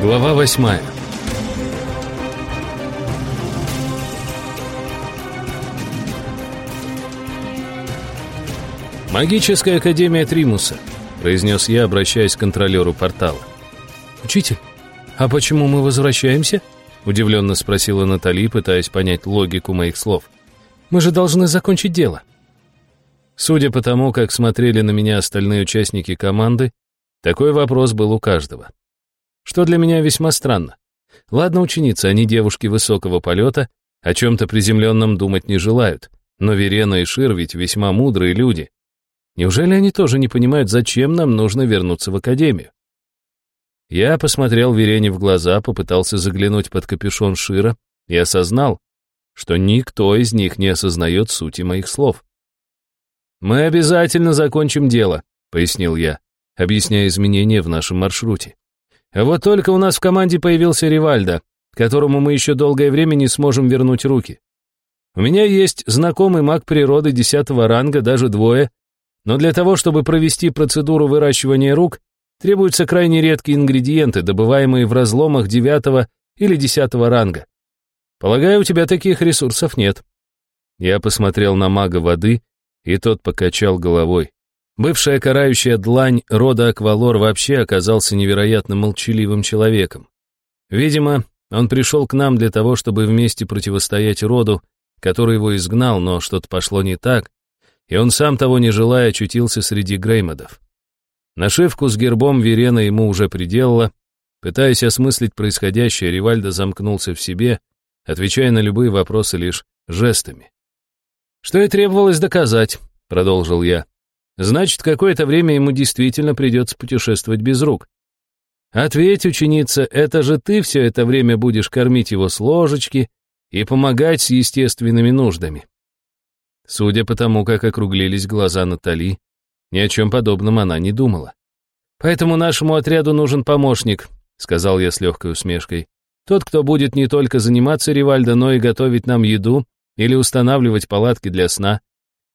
Глава восьмая «Магическая академия Тримуса», — произнес я, обращаясь к контролеру портала. «Учитель, а почему мы возвращаемся?» — удивленно спросила Натали, пытаясь понять логику моих слов. «Мы же должны закончить дело». Судя по тому, как смотрели на меня остальные участники команды, такой вопрос был у каждого. Что для меня весьма странно. Ладно, ученицы, они девушки высокого полета, о чем-то приземленном думать не желают, но Верена и Шир ведь весьма мудрые люди, Неужели они тоже не понимают, зачем нам нужно вернуться в академию? Я посмотрел Верене в глаза, попытался заглянуть под капюшон Шира и осознал, что никто из них не осознает сути моих слов. «Мы обязательно закончим дело», — пояснил я, объясняя изменения в нашем маршруте. «А вот только у нас в команде появился Ривальдо, которому мы еще долгое время не сможем вернуть руки. У меня есть знакомый маг природы десятого ранга, даже двое, но для того, чтобы провести процедуру выращивания рук, требуются крайне редкие ингредиенты, добываемые в разломах девятого или десятого ранга. Полагаю, у тебя таких ресурсов нет. Я посмотрел на мага воды, и тот покачал головой. Бывшая карающая длань рода Аквалор вообще оказался невероятно молчаливым человеком. Видимо, он пришел к нам для того, чтобы вместе противостоять роду, который его изгнал, но что-то пошло не так, и он сам того не желая очутился среди греймодов. Нашивку с гербом Верена ему уже приделала. Пытаясь осмыслить происходящее, Ривальдо замкнулся в себе, отвечая на любые вопросы лишь жестами. «Что и требовалось доказать», — продолжил я. «Значит, какое-то время ему действительно придется путешествовать без рук. Ответь, ученица, это же ты все это время будешь кормить его с ложечки и помогать с естественными нуждами. Судя по тому, как округлились глаза Натали, ни о чем подобном она не думала. «Поэтому нашему отряду нужен помощник», — сказал я с легкой усмешкой. «Тот, кто будет не только заниматься Ривальдо, но и готовить нам еду или устанавливать палатки для сна.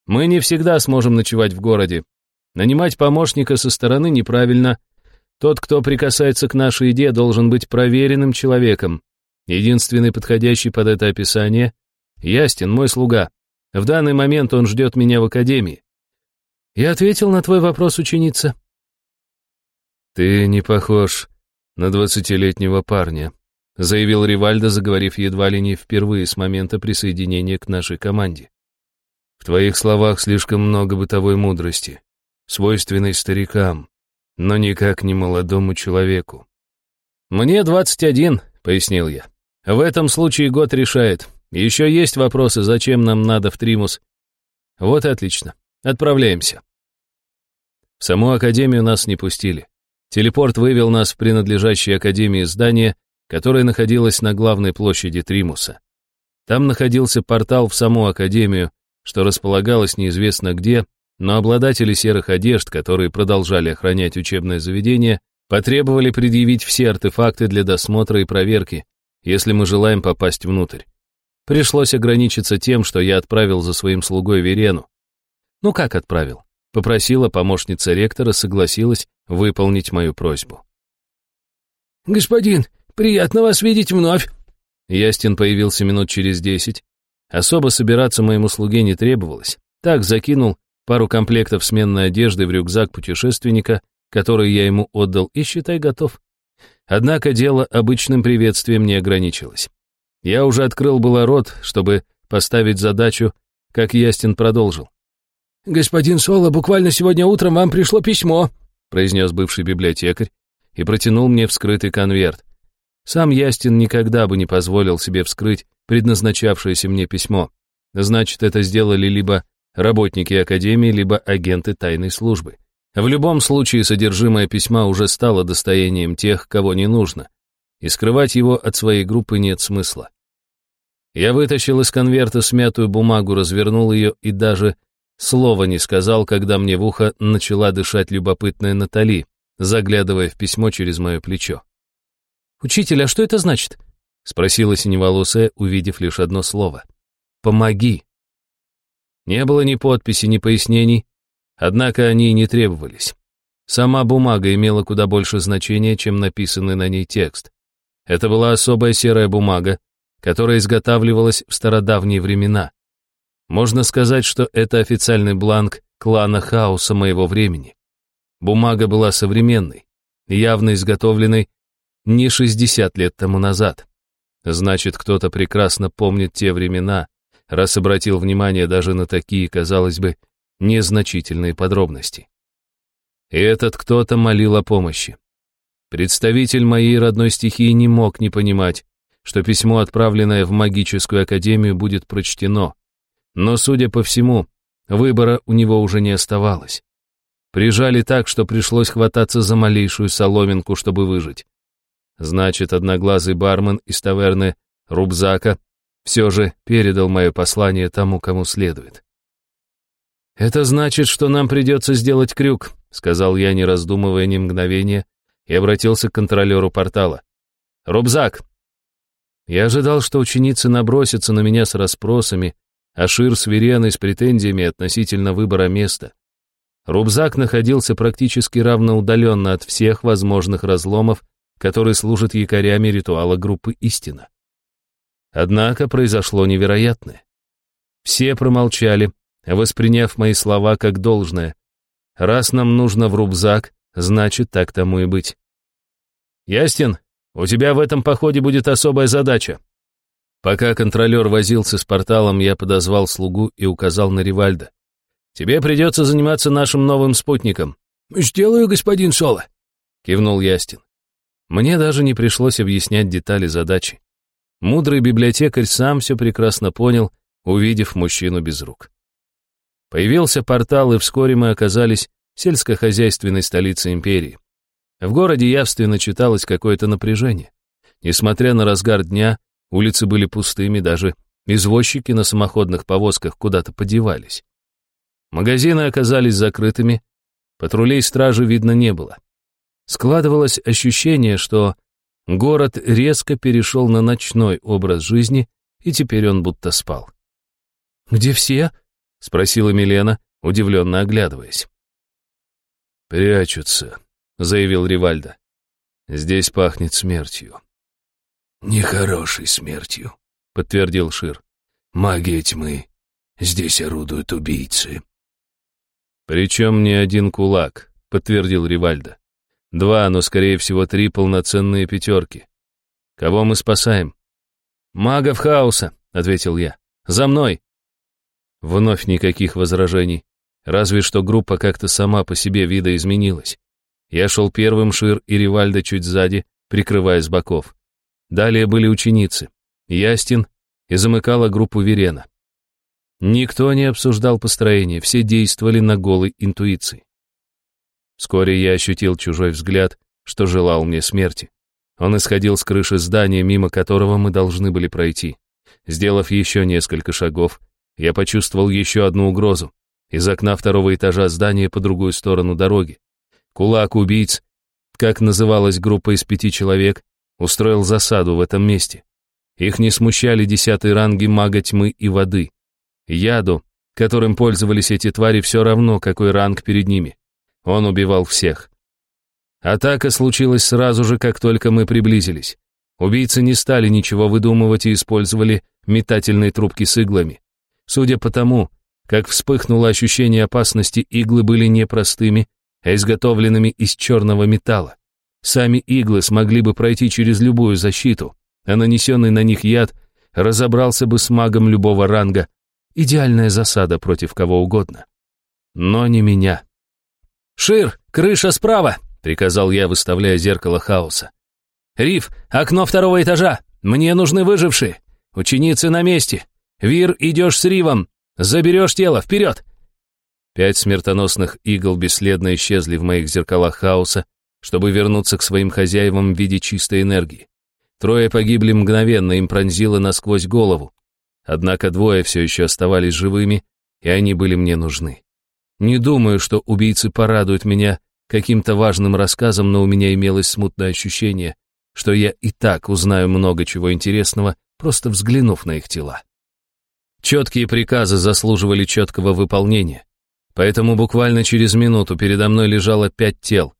Мы не всегда сможем ночевать в городе. Нанимать помощника со стороны неправильно. Тот, кто прикасается к нашей еде, должен быть проверенным человеком. Единственный подходящий под это описание — Ястин, мой слуга. В данный момент он ждет меня в академии. Я ответил на твой вопрос, ученица. Ты не похож на двадцатилетнего парня, заявил Ривальдо, заговорив едва ли не впервые с момента присоединения к нашей команде. Твоих словах слишком много бытовой мудрости, свойственной старикам, но никак не молодому человеку. «Мне двадцать один», — пояснил я. «В этом случае год решает. Еще есть вопросы, зачем нам надо в Тримус? Вот и отлично. Отправляемся. В саму Академию нас не пустили. Телепорт вывел нас в принадлежащее Академии здание, которое находилось на главной площади Тримуса. Там находился портал в саму Академию, что располагалось неизвестно где, но обладатели серых одежд, которые продолжали охранять учебное заведение, потребовали предъявить все артефакты для досмотра и проверки, если мы желаем попасть внутрь. Пришлось ограничиться тем, что я отправил за своим слугой Верену. Ну как отправил? Попросила помощница ректора, согласилась выполнить мою просьбу. «Господин, приятно вас видеть вновь!» Ястин появился минут через десять. Особо собираться моему слуге не требовалось. Так закинул пару комплектов сменной одежды в рюкзак путешественника, который я ему отдал, и считай готов. Однако дело обычным приветствием не ограничилось. Я уже открыл было рот, чтобы поставить задачу, как Ястин продолжил. «Господин Соло, буквально сегодня утром вам пришло письмо», произнес бывший библиотекарь и протянул мне вскрытый конверт. Сам Ястин никогда бы не позволил себе вскрыть предназначавшееся мне письмо. Значит, это сделали либо работники Академии, либо агенты тайной службы. В любом случае, содержимое письма уже стало достоянием тех, кого не нужно, и скрывать его от своей группы нет смысла. Я вытащил из конверта смятую бумагу, развернул ее и даже слова не сказал, когда мне в ухо начала дышать любопытная Натали, заглядывая в письмо через мое плечо. «Учитель, а что это значит?» — спросила синеволосая, увидев лишь одно слово. «Помоги». Не было ни подписи, ни пояснений, однако они и не требовались. Сама бумага имела куда больше значения, чем написанный на ней текст. Это была особая серая бумага, которая изготавливалась в стародавние времена. Можно сказать, что это официальный бланк клана Хаоса моего времени. Бумага была современной, явно изготовленной не 60 лет тому назад. Значит, кто-то прекрасно помнит те времена, раз обратил внимание даже на такие, казалось бы, незначительные подробности. И этот кто-то молил о помощи. Представитель моей родной стихии не мог не понимать, что письмо, отправленное в магическую академию, будет прочтено. Но, судя по всему, выбора у него уже не оставалось. Прижали так, что пришлось хвататься за малейшую соломинку, чтобы выжить. Значит, одноглазый бармен из таверны Рубзака все же передал мое послание тому, кому следует. «Это значит, что нам придется сделать крюк», сказал я, не раздумывая ни мгновения, и обратился к контролеру портала. «Рубзак!» Я ожидал, что ученицы набросятся на меня с расспросами, а Шир с Вереной с претензиями относительно выбора места. Рубзак находился практически равноудаленно от всех возможных разломов, которые служат якорями ритуала группы «Истина». Однако произошло невероятное. Все промолчали, восприняв мои слова как должное. Раз нам нужно в рубзак, значит, так тому и быть. Ястин, у тебя в этом походе будет особая задача. Пока контролер возился с порталом, я подозвал слугу и указал на Ривальда. Тебе придется заниматься нашим новым спутником. «Сделаю, господин Соло», — кивнул Ястин. Мне даже не пришлось объяснять детали задачи. Мудрый библиотекарь сам все прекрасно понял, увидев мужчину без рук. Появился портал, и вскоре мы оказались в сельскохозяйственной столице империи. В городе явственно читалось какое-то напряжение. Несмотря на разгар дня, улицы были пустыми, даже извозчики на самоходных повозках куда-то подевались. Магазины оказались закрытыми, патрулей стражи видно не было. Складывалось ощущение, что город резко перешел на ночной образ жизни, и теперь он будто спал. «Где все?» — спросила Милена, удивленно оглядываясь. «Прячутся», — заявил Ривальдо. «Здесь пахнет смертью». «Нехорошей смертью», — подтвердил Шир. «Магия тьмы. Здесь орудуют убийцы». «Причем не один кулак», — подтвердил Ривальдо. «Два, но, скорее всего, три полноценные пятерки. Кого мы спасаем?» «Магов хаоса», — ответил я. «За мной!» Вновь никаких возражений. Разве что группа как-то сама по себе видоизменилась. Я шел первым, Шир и Ривальдо чуть сзади, прикрывая с боков. Далее были ученицы. Ястин и замыкала группу Верена. Никто не обсуждал построение, все действовали на голой интуиции. Вскоре я ощутил чужой взгляд, что желал мне смерти. Он исходил с крыши здания, мимо которого мы должны были пройти. Сделав еще несколько шагов, я почувствовал еще одну угрозу. Из окна второго этажа здания по другую сторону дороги. Кулак убийц, как называлась группа из пяти человек, устроил засаду в этом месте. Их не смущали десятые ранги мага тьмы и воды. Яду, которым пользовались эти твари, все равно, какой ранг перед ними. Он убивал всех. Атака случилась сразу же, как только мы приблизились. Убийцы не стали ничего выдумывать и использовали метательные трубки с иглами. Судя по тому, как вспыхнуло ощущение опасности, иглы были не простыми, а изготовленными из черного металла. Сами иглы смогли бы пройти через любую защиту, а нанесенный на них яд разобрался бы с магом любого ранга. Идеальная засада против кого угодно. Но не меня. «Шир, крыша справа!» — приказал я, выставляя зеркало хаоса. «Риф, окно второго этажа! Мне нужны выжившие! Ученицы на месте! Вир, идешь с Ривом! Заберешь тело, вперед!» Пять смертоносных игл бесследно исчезли в моих зеркалах хаоса, чтобы вернуться к своим хозяевам в виде чистой энергии. Трое погибли мгновенно, им пронзило насквозь голову. Однако двое все еще оставались живыми, и они были мне нужны. Не думаю, что убийцы порадуют меня каким-то важным рассказом, но у меня имелось смутное ощущение, что я и так узнаю много чего интересного, просто взглянув на их тела. Четкие приказы заслуживали четкого выполнения. Поэтому буквально через минуту передо мной лежало пять тел.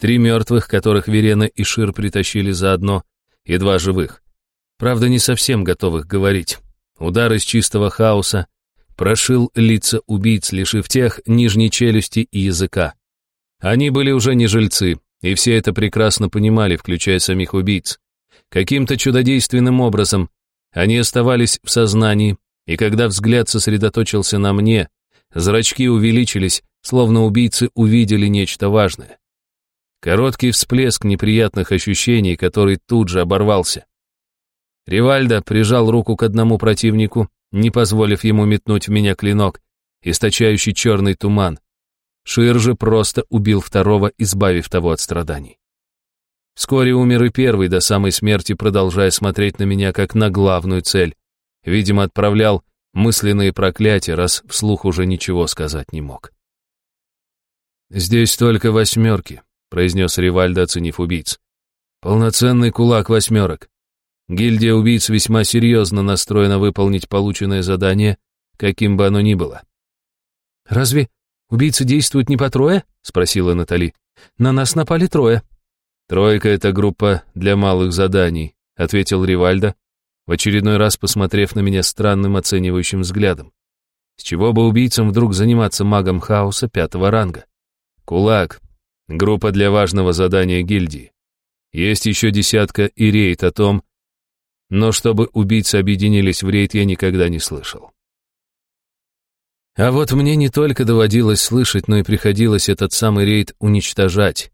Три мертвых, которых Верена и Шир притащили заодно, едва живых. Правда, не совсем готовых говорить. Удар из чистого хаоса прошил лица убийц, лишив тех нижней челюсти и языка. Они были уже не жильцы, и все это прекрасно понимали, включая самих убийц. Каким-то чудодейственным образом они оставались в сознании, и когда взгляд сосредоточился на мне, зрачки увеличились, словно убийцы увидели нечто важное. Короткий всплеск неприятных ощущений, который тут же оборвался. Ривальдо прижал руку к одному противнику, не позволив ему метнуть в меня клинок, источающий черный туман. Шир же просто убил второго, избавив того от страданий. Вскоре умер и первый, до самой смерти продолжая смотреть на меня как на главную цель. Видимо, отправлял мысленные проклятия, раз вслух уже ничего сказать не мог. «Здесь только восьмерки», произнес Ривальдо, оценив убийц. Полноценный кулак восьмерок. Гильдия убийц весьма серьезно настроена выполнить полученное задание, каким бы оно ни было. «Разве убийцы действуют не по трое?» — спросила Натали. «На нас напали трое». «Тройка — это группа для малых заданий», — ответил Ривальдо, в очередной раз посмотрев на меня странным оценивающим взглядом. С чего бы убийцам вдруг заниматься магом хаоса пятого ранга? Кулак Группа для важного задания гильдии. Есть еще десятка и рейд о том, но чтобы убийцы объединились в рейд, я никогда не слышал. А вот мне не только доводилось слышать, но и приходилось этот самый рейд уничтожать.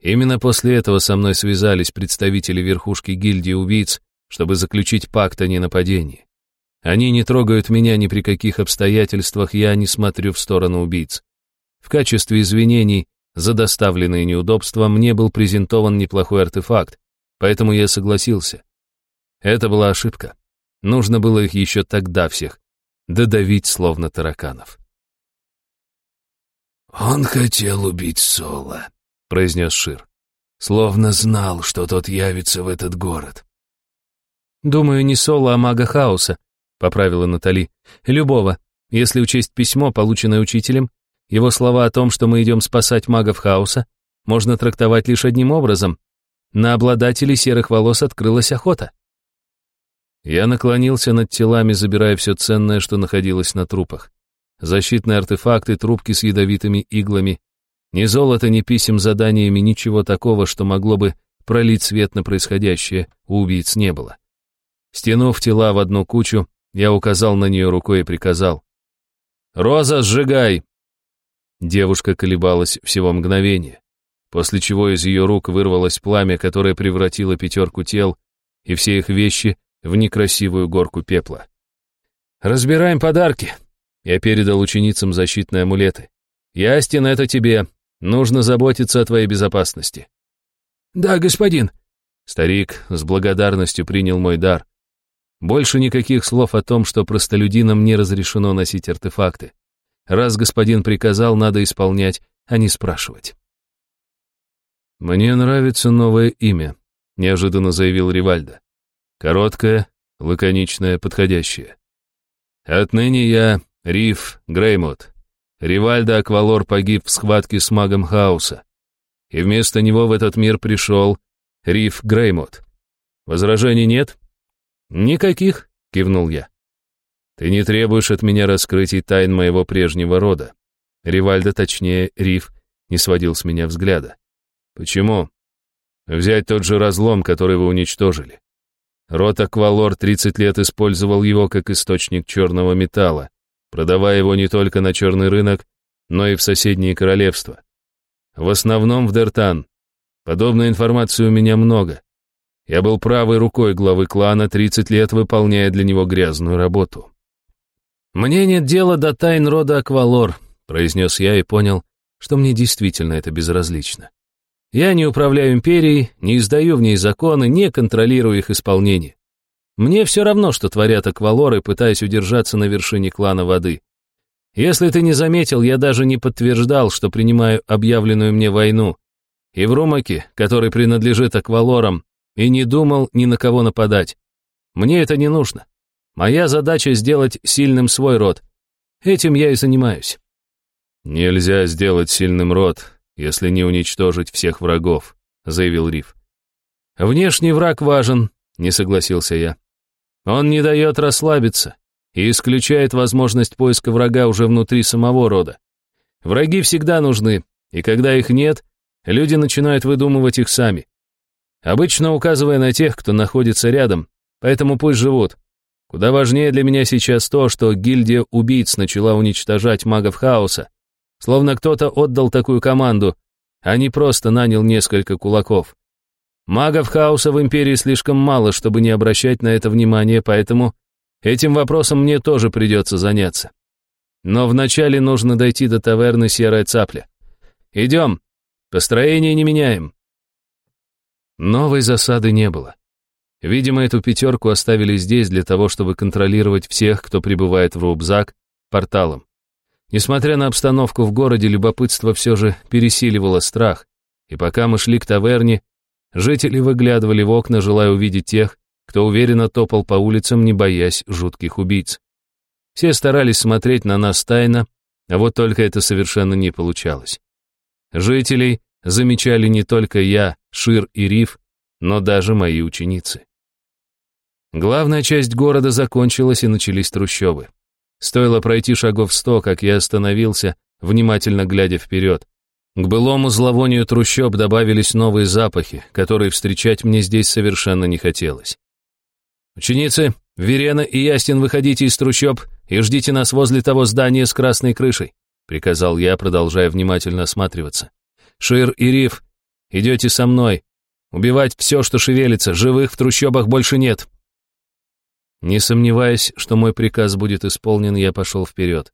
Именно после этого со мной связались представители верхушки гильдии убийц, чтобы заключить пакт о ненападении. Они не трогают меня ни при каких обстоятельствах, я не смотрю в сторону убийц. В качестве извинений за доставленные неудобства мне был презентован неплохой артефакт, поэтому я согласился. Это была ошибка. Нужно было их еще тогда всех додавить, словно тараканов. «Он хотел убить Соло», — произнес Шир. «Словно знал, что тот явится в этот город». «Думаю, не Соло, а мага хаоса», — поправила Натали. «Любого, если учесть письмо, полученное учителем, его слова о том, что мы идем спасать магов хаоса, можно трактовать лишь одним образом. На обладателей серых волос открылась охота. Я наклонился над телами, забирая все ценное, что находилось на трупах. Защитные артефакты, трубки с ядовитыми иглами. Ни золота, ни писем заданиями, ничего такого, что могло бы пролить свет на происходящее, у убийц не было. Стянув тела в одну кучу, я указал на нее рукой и приказал. «Роза, сжигай!» Девушка колебалась всего мгновение, после чего из ее рук вырвалось пламя, которое превратило пятерку тел и все их вещи в некрасивую горку пепла. «Разбираем подарки!» Я передал ученицам защитные амулеты. «Ястин, это тебе. Нужно заботиться о твоей безопасности». «Да, господин». Старик с благодарностью принял мой дар. Больше никаких слов о том, что простолюдинам не разрешено носить артефакты. Раз господин приказал, надо исполнять, а не спрашивать. «Мне нравится новое имя», — неожиданно заявил Ривальдо. «Короткое, лаконичное, подходящее. Отныне я Риф Греймот. Ривальдо Аквалор погиб в схватке с магом Хаоса, и вместо него в этот мир пришел Риф Греймот. Возражений нет?» «Никаких», — кивнул я. Ты не требуешь от меня раскрытий тайн моего прежнего рода. Ривальдо, точнее, Риф, не сводил с меня взгляда. Почему? Взять тот же разлом, который вы уничтожили. Рот Аквалор 30 лет использовал его как источник черного металла, продавая его не только на черный рынок, но и в соседние королевства. В основном в Дертан. Подобной информации у меня много. Я был правой рукой главы клана, 30 лет выполняя для него грязную работу. «Мне нет дела до тайн рода Аквалор», — произнес я и понял, что мне действительно это безразлично. Я не управляю империей, не издаю в ней законы, не контролирую их исполнение. Мне все равно, что творят аквалоры, пытаясь удержаться на вершине клана воды. Если ты не заметил, я даже не подтверждал, что принимаю объявленную мне войну. И в Румаке, который принадлежит аквалорам, и не думал ни на кого нападать. Мне это не нужно. Моя задача сделать сильным свой род. Этим я и занимаюсь. Нельзя сделать сильным род, если не уничтожить всех врагов, заявил Риф. Внешний враг важен, не согласился я. Он не дает расслабиться и исключает возможность поиска врага уже внутри самого рода. Враги всегда нужны, и когда их нет, люди начинают выдумывать их сами. Обычно указывая на тех, кто находится рядом, поэтому пусть живут. Куда важнее для меня сейчас то, что гильдия убийц начала уничтожать магов хаоса, словно кто-то отдал такую команду, а не просто нанял несколько кулаков. Магов хаоса в Империи слишком мало, чтобы не обращать на это внимание, поэтому этим вопросом мне тоже придется заняться. Но вначале нужно дойти до таверны «Серая цапля». Идем. Построение не меняем. Новой засады не было. Видимо, эту пятерку оставили здесь для того, чтобы контролировать всех, кто прибывает в Рубзак, порталом. Несмотря на обстановку в городе, любопытство все же пересиливало страх, и пока мы шли к таверне, Жители выглядывали в окна, желая увидеть тех, кто уверенно топал по улицам, не боясь жутких убийц. Все старались смотреть на нас тайно, а вот только это совершенно не получалось. Жителей замечали не только я, Шир и Риф, но даже мои ученицы. Главная часть города закончилась и начались трущобы. Стоило пройти шагов сто, как я остановился, внимательно глядя вперед. К былому зловонию трущоб добавились новые запахи, которые встречать мне здесь совершенно не хотелось. «Ученицы, Верена и Ястин, выходите из трущоб и ждите нас возле того здания с красной крышей», приказал я, продолжая внимательно осматриваться. «Шир и Риф, идете со мной. Убивать все, что шевелится, живых в трущобах больше нет». Не сомневаясь, что мой приказ будет исполнен, я пошел вперед.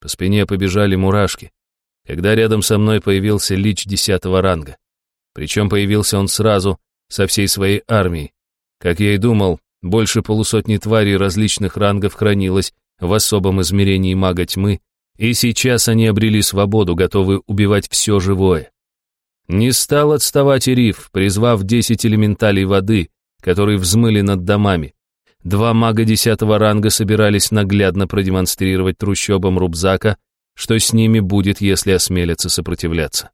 По спине побежали мурашки когда рядом со мной появился лич десятого ранга. Причем появился он сразу, со всей своей армией. Как я и думал, больше полусотни тварей различных рангов хранилось в особом измерении мага тьмы, и сейчас они обрели свободу, готовые убивать все живое. Не стал отставать и риф, призвав десять элементалей воды, которые взмыли над домами. Два мага десятого ранга собирались наглядно продемонстрировать трущобам Рубзака, что с ними будет, если осмелятся сопротивляться.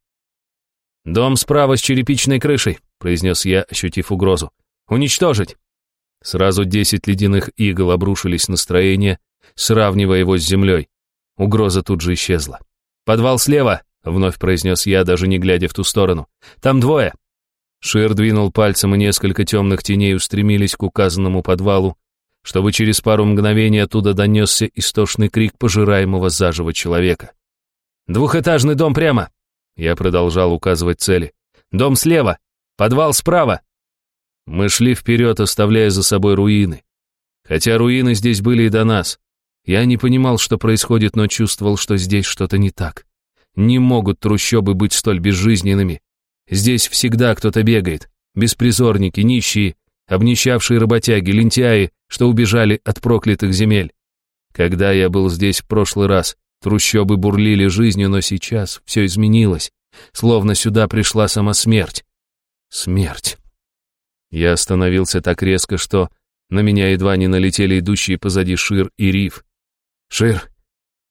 «Дом справа с черепичной крышей», — произнес я, ощутив угрозу. «Уничтожить!» Сразу десять ледяных игл обрушились на строение, сравнивая его с землей. Угроза тут же исчезла. «Подвал слева!» — вновь произнес я, даже не глядя в ту сторону. «Там двое!» Шир двинул пальцем, и несколько темных теней устремились к указанному подвалу, чтобы через пару мгновений оттуда донесся истошный крик пожираемого заживо человека. «Двухэтажный дом прямо!» Я продолжал указывать цели. «Дом слева! Подвал справа!» Мы шли вперед, оставляя за собой руины. Хотя руины здесь были и до нас. Я не понимал, что происходит, но чувствовал, что здесь что-то не так. Не могут трущобы быть столь безжизненными. Здесь всегда кто-то бегает. Беспризорники, нищие, обнищавшие работяги, лентяи, что убежали от проклятых земель. Когда я был здесь в прошлый раз, трущобы бурлили жизнью, но сейчас все изменилось, словно сюда пришла сама смерть. Смерть. Я остановился так резко, что на меня едва не налетели идущие позади Шир и Риф. «Шир,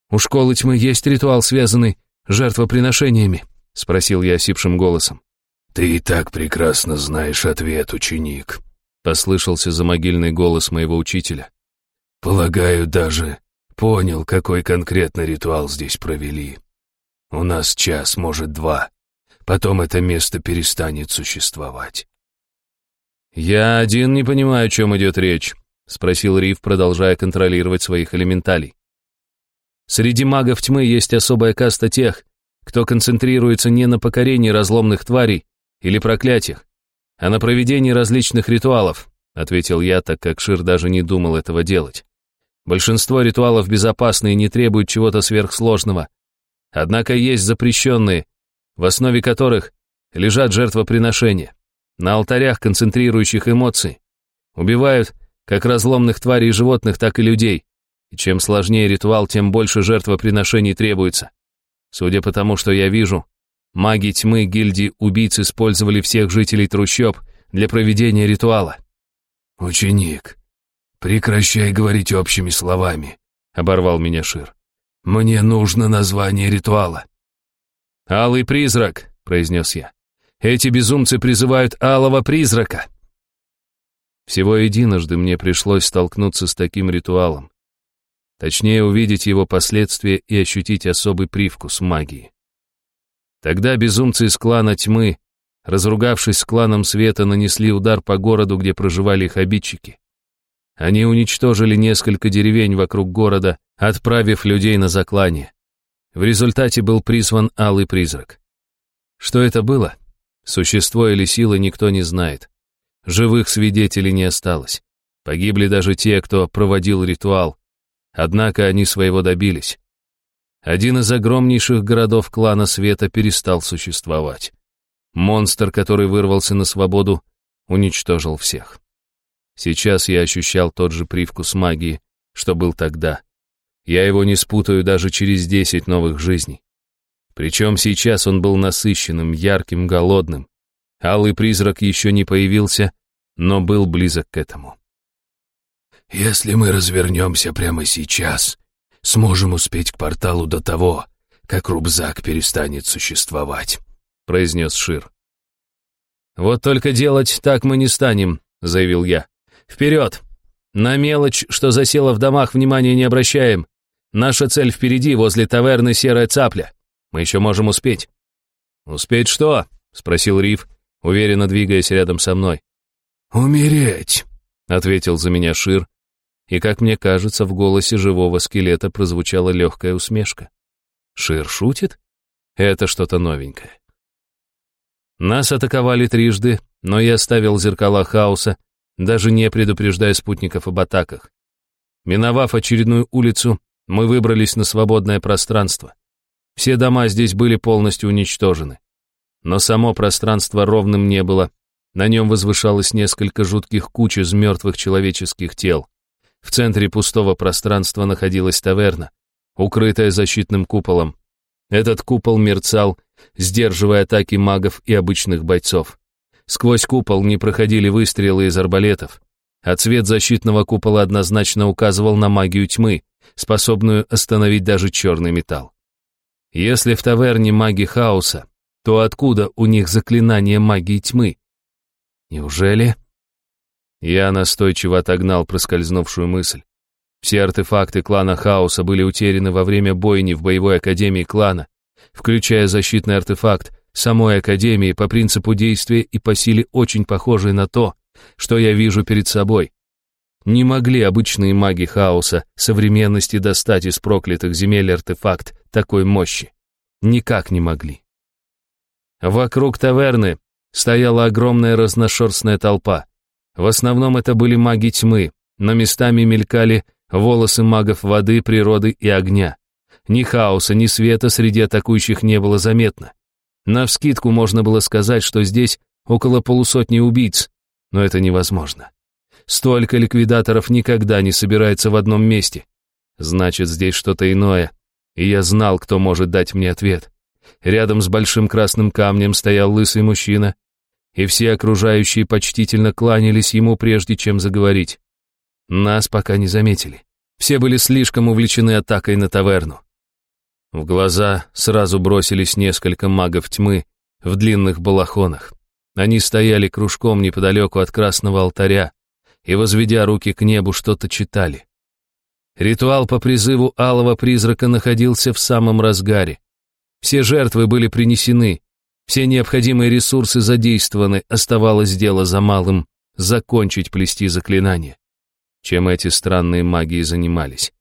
у школы тьмы есть ритуал, связанный с жертвоприношениями?» — спросил я осипшим голосом. «Ты и так прекрасно знаешь ответ, ученик», Послышался замогильный голос моего учителя. Полагаю, даже понял, какой конкретно ритуал здесь провели. У нас час, может, два. Потом это место перестанет существовать. «Я один не понимаю, о чем идет речь», — спросил Риф, продолжая контролировать своих элементалей. «Среди магов тьмы есть особая каста тех, кто концентрируется не на покорении разломных тварей или проклятиях, а на проведении различных ритуалов», ответил я, так как Шир даже не думал этого делать. Большинство ритуалов безопасны и не требуют чего-то сверхсложного. Однако есть запрещенные, в основе которых лежат жертвоприношения. На алтарях, концентрирующих эмоции. Убивают как разломных тварей и животных, так и людей. И чем сложнее ритуал, тем больше жертвоприношений требуется. Судя по тому, что я вижу, Маги тьмы гильдии убийц использовали всех жителей трущоб для проведения ритуала. «Ученик, прекращай говорить общими словами», — оборвал меня Шир. «Мне нужно название ритуала». «Алый призрак», — произнес я. Эти безумцы призывают алого призрака. Всего единожды мне пришлось столкнуться с таким ритуалом. Точнее, увидеть его последствия и ощутить особый привкус магии. Тогда безумцы из клана тьмы, разругавшись с кланом света, нанесли удар по городу, где проживали их обидчики. Они уничтожили несколько деревень вокруг города, отправив людей на заклание. В результате был призван алый призрак. Что это было? Существо или сила никто не знает. Живых свидетелей не осталось. Погибли даже те, кто проводил ритуал. Однако они своего добились. Один из огромнейших городов клана Света перестал существовать. Монстр, который вырвался на свободу, уничтожил всех. Сейчас я ощущал тот же привкус магии, что был тогда. Я его не спутаю даже через десять новых жизней. Причем сейчас он был насыщенным, ярким, голодным. Алый призрак еще не появился, но был близок к этому. «Если мы развернемся прямо сейчас, сможем успеть к порталу до того, как Рубзак перестанет существовать», — произнес Шир. «Вот только делать так мы не станем», — заявил я. «Вперед! На мелочь, что засела в домах, внимания не обращаем. Наша цель впереди, возле таверны «Серая цапля». Мы еще можем успеть». «Успеть что?» — спросил Риф, уверенно двигаясь рядом со мной. «Умереть», — ответил за меня Шир, и, как мне кажется, в голосе живого скелета прозвучала легкая усмешка. «Шир шутит? Это что-то новенькое». Нас атаковали трижды, но я оставил зеркала хаоса, даже не предупреждая спутников об атаках. Миновав очередную улицу, мы выбрались на свободное пространство. Все дома здесь были полностью уничтожены. Но само пространство ровным не было. На нем возвышалось несколько жутких куч из мертвых человеческих тел. В центре пустого пространства находилась таверна, укрытая защитным куполом. Этот купол мерцал, сдерживая атаки магов и обычных бойцов. Сквозь купол не проходили выстрелы из арбалетов, а цвет защитного купола однозначно указывал на магию тьмы, способную остановить даже черный металл. Если в таверне маги хаоса, то откуда у них заклинание магии тьмы? Неужели? Я настойчиво отогнал проскользнувшую мысль. Все артефакты клана хаоса были утеряны во время бойни в боевой академии клана, включая защитный артефакт самой академии по принципу действия и по силе очень похожий на то, что я вижу перед собой. Не могли обычные маги хаоса современности достать из проклятых земель артефакт такой мощи. Никак не могли. Вокруг таверны стояла огромная разношерстная толпа. В основном это были маги тьмы, но местами мелькали волосы магов воды, природы и огня. Ни хаоса, ни света среди атакующих не было заметно. Навскидку можно было сказать, что здесь около полусотни убийц, но это невозможно. Столько ликвидаторов никогда не собирается в одном месте. Значит, здесь что-то иное. И я знал, кто может дать мне ответ. Рядом с большим красным камнем стоял лысый мужчина, и все окружающие почтительно кланялись ему, прежде чем заговорить. Нас пока не заметили. Все были слишком увлечены атакой на таверну. В глаза сразу бросились несколько магов тьмы в длинных балахонах. Они стояли кружком неподалеку от красного алтаря, и, возведя руки к небу, что-то читали. Ритуал по призыву алого призрака находился в самом разгаре. Все жертвы были принесены, все необходимые ресурсы задействованы, оставалось дело за малым — закончить плести заклинание. Чем эти странные маги занимались.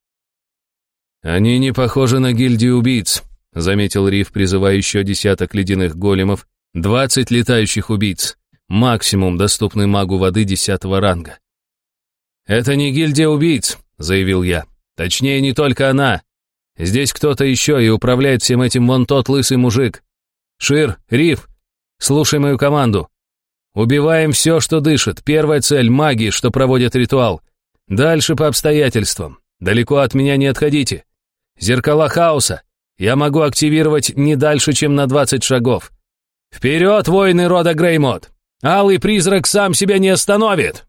«Они не похожи на гильдию убийц», — заметил Риф, призывая еще десяток ледяных големов, двадцать летающих убийц, максимум, доступный магу воды десятого ранга. «Это не гильдия убийц», — заявил я. «Точнее, не только она. Здесь кто-то еще и управляет всем этим вон тот лысый мужик. Шир, Риф, слушай мою команду. Убиваем все, что дышит. Первая цель — маги, что проводят ритуал. Дальше по обстоятельствам. Далеко от меня не отходите. Зеркала хаоса. Я могу активировать не дальше, чем на 20 шагов. Вперед, воины рода Греймот! Алый призрак сам себя не остановит!»